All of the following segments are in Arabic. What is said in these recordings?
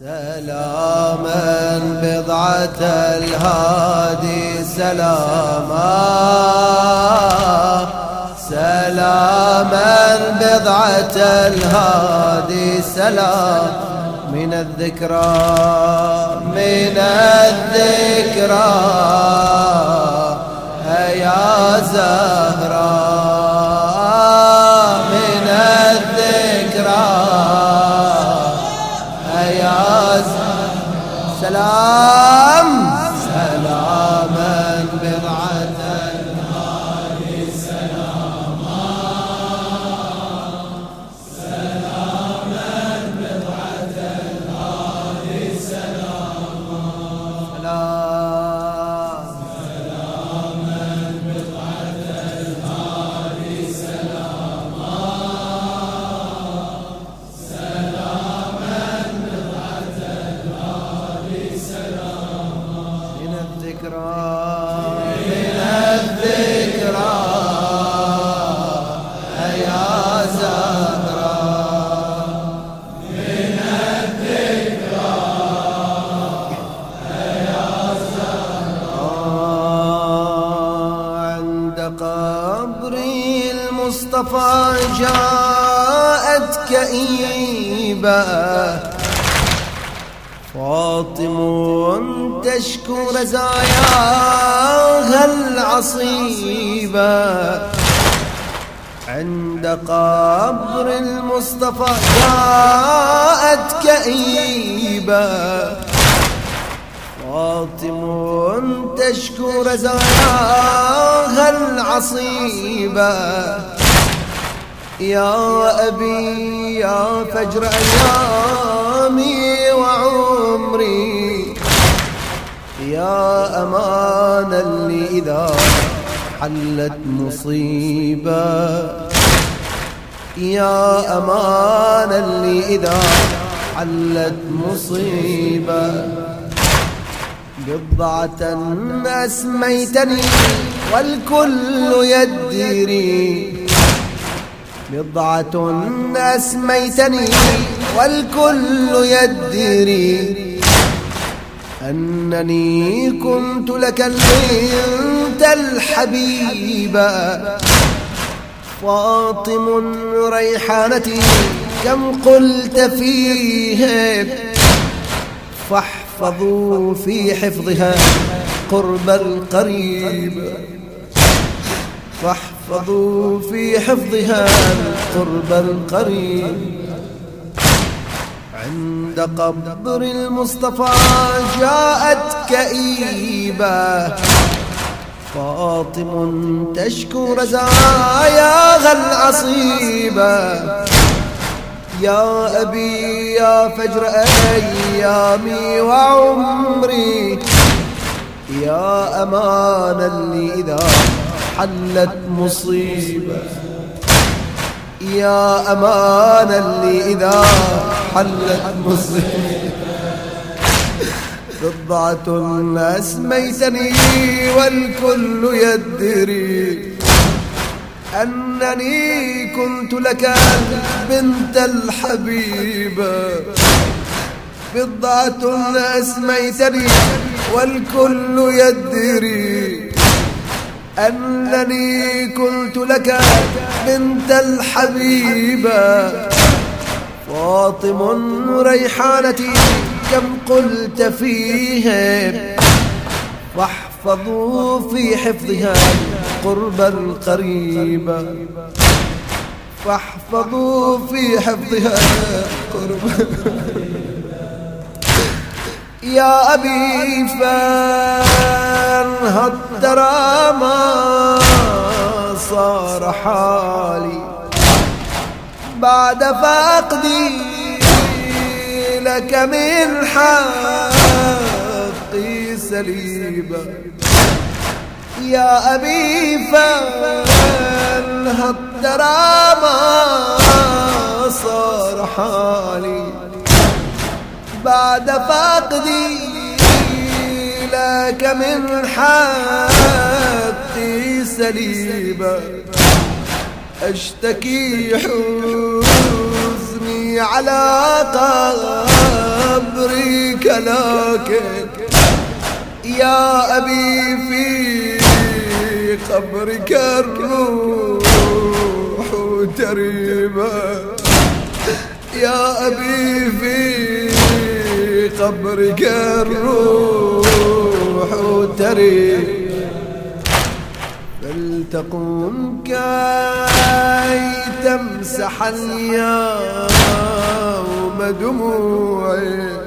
سلاما بضعة الهادي سلاما سلاما بضعة الهادي سلام من الذكرى من الذكرى. المصطفى جاءت كئيبة فاطم تشكو رزاياها العصيبة. عند قبر المصطفى جاءت كئيبة فاطم تشكو رزاياها العصيبة يا أبي يا فجر أيامي وعمري. يا أمانا لي إذا حلت مصيبة. يا أمانا لي إذا حلت مصيبة. بضعة أسميتني والكل يدري. بضعة أسميتني والكل يدري أنني كنت لك البنت الحبيبة فاطم ريحانتي كم قلت فيه؟ فاحفظوا في حفظها قرب القريب. واحفظوا في حفظها القرب القريب. عند قبر المصطفى جاءت كئيبة. فاطم تشكو رزاياها العصيبة يا أبي يا فجر أيامي وعمري. يا أمانا لي إذا حلت مصيبة. يا أمانا اللي إذا حلت مصيبة. بضعة أسميتني والكل يدري. أنني كنت لك بنت الحبيبة بضعة أسميتني والكل يدري أنني كنت لك بنت الحبيبة فاطم ريحانتي كم قلت فيها؟ واحفظوا في حفظها. قرب القريبة فاحفظوا في حفظها قرب يا أبي فانهض ترى ما صار حالي. بعد فقدي لك من حقي سليبا. يا أبي فانهض ترى ما صار حالي بعد فقدي لك من حقي سليبة أشتكي حزني على قبر وياك يا أبي في قبرك الروح تريبا. يا أبي في قبرك الروح تريبا. فلتقوم كي تمسح اليوم دموعي.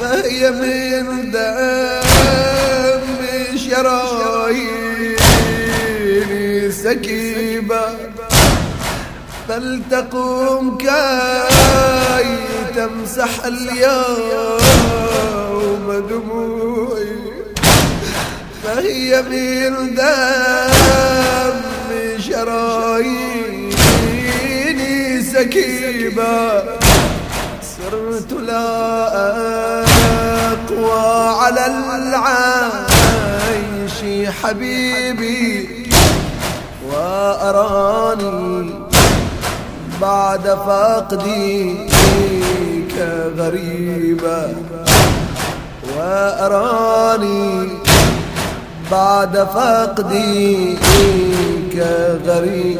فهي من دم شراييني سكيبة فلتقوم كي تمسح اليوم دموعي. فهي من دم شراييني سكيبة صرت لا أقوى على العيش حبيبي. وأراني بعد فقدي كغريبة وأراني بعد فقدي كغريب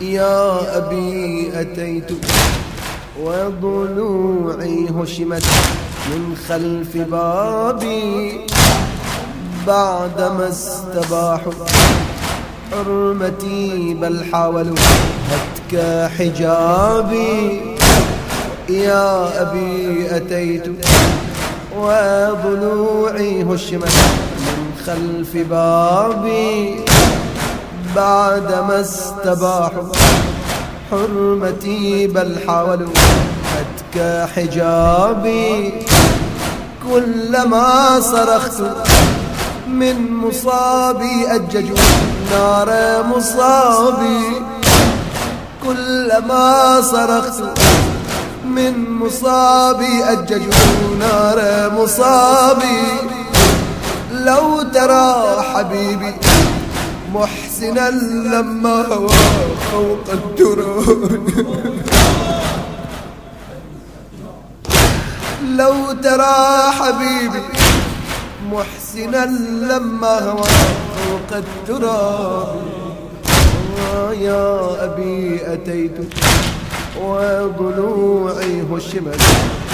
يا أبي أتيت وضلوعي هشمت من خلف بابي بعدما استباحوا. حرمتي بل حاولوا هتك حجابي. يا أبي أتيت وضلوعي هشمت من خلف بابي. بعدما استباحوا حرمتي بل حاولوا فتك حجابي. كلما صرخت من مصابي أججوا. نار مصابي. كلما صرخت من مصابي أججوا نار مصابي. لو ترى حبيبي محسنا لما هوى فوق التراب لو ترى حبيبي محسنا لما هوى فوق التراب يا أبي أتيت. وضلوعي هشمت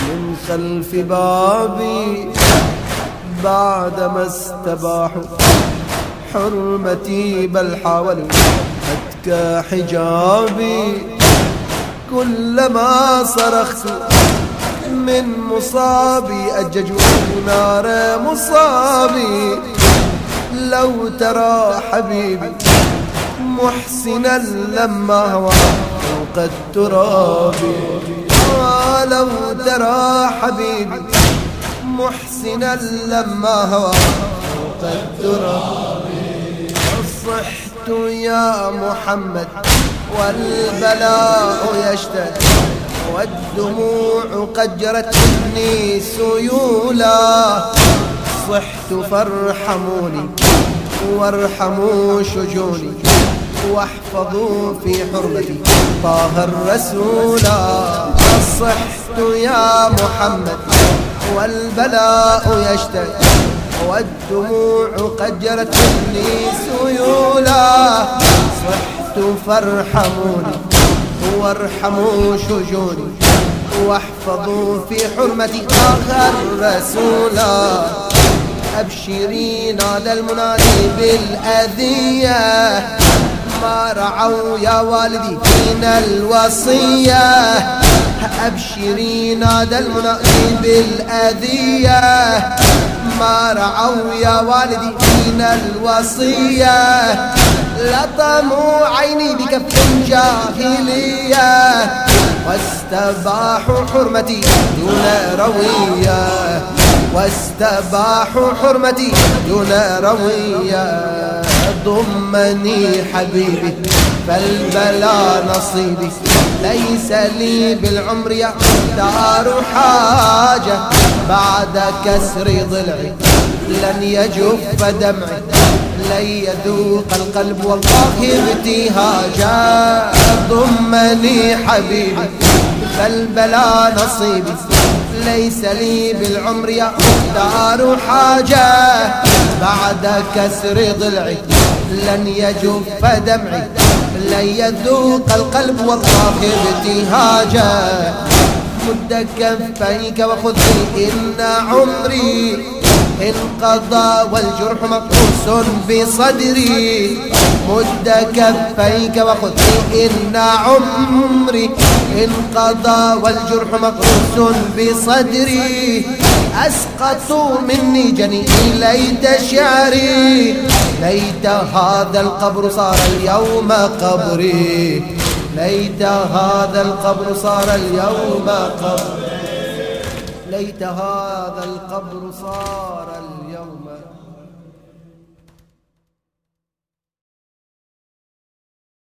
من خلف بابي بعدما استباحوا حرمتي بل حاولوا هتك حجابي. كلما صرخت من مصابي أججوا نار مصابي. لو ترى حبيبي محسنا لما هوى فوق التراب. لو ترى حبيبي محسنا لما هوى فوق التراب. صحت يا محمد والبلاء يشتد والدموع قد جرت مني سيولا. صحت فارحموني وارحموا شجوني واحفظوا في حرمتي. طه الرسول صحت يا محمد والبلاء يشتد والدموع قد جرت مني سيولا. صحت فارحموني وارحموا شجوني واحفظوا في حرمتي. آخر رسولا أبشري نادى المنادي بالأذية. ما رعوا يا والدي فينا الوصية. أبشري نادى المنادي بالأذية. ما رعوا يا والدي فينا الوصية. لطموا عيني بكف جاهلية. واستباحوا حرمتي دون روية. واستباحوا حرمتي دون روية ضمني حبيبي فالبلا نصيبي. ليس لي بالعمر يا دار حاجة بعد كسر ضلعي. لن يجف دمعي لن يذوق القلب والله ابتهاجا. ضمني حبيبي فالبلا نصيبي. ليس لي بالعمر يا دار حاجة. بعد كسر ضلعي لن يجف دمعي لن يذوق القلب والله ابتهاجا مد كفيك وخذ إن عمري انقضى والجرح مقصوص بصدري مد كفيك وخذ إن عمري. انقضى والجرح مقصوص بصدري أسقطوا مني جني ليت شعري. ليت هذا القبر صار اليوم قبري. ليت هذا القبر صار اليوم قبري. ليت هذا القبر صار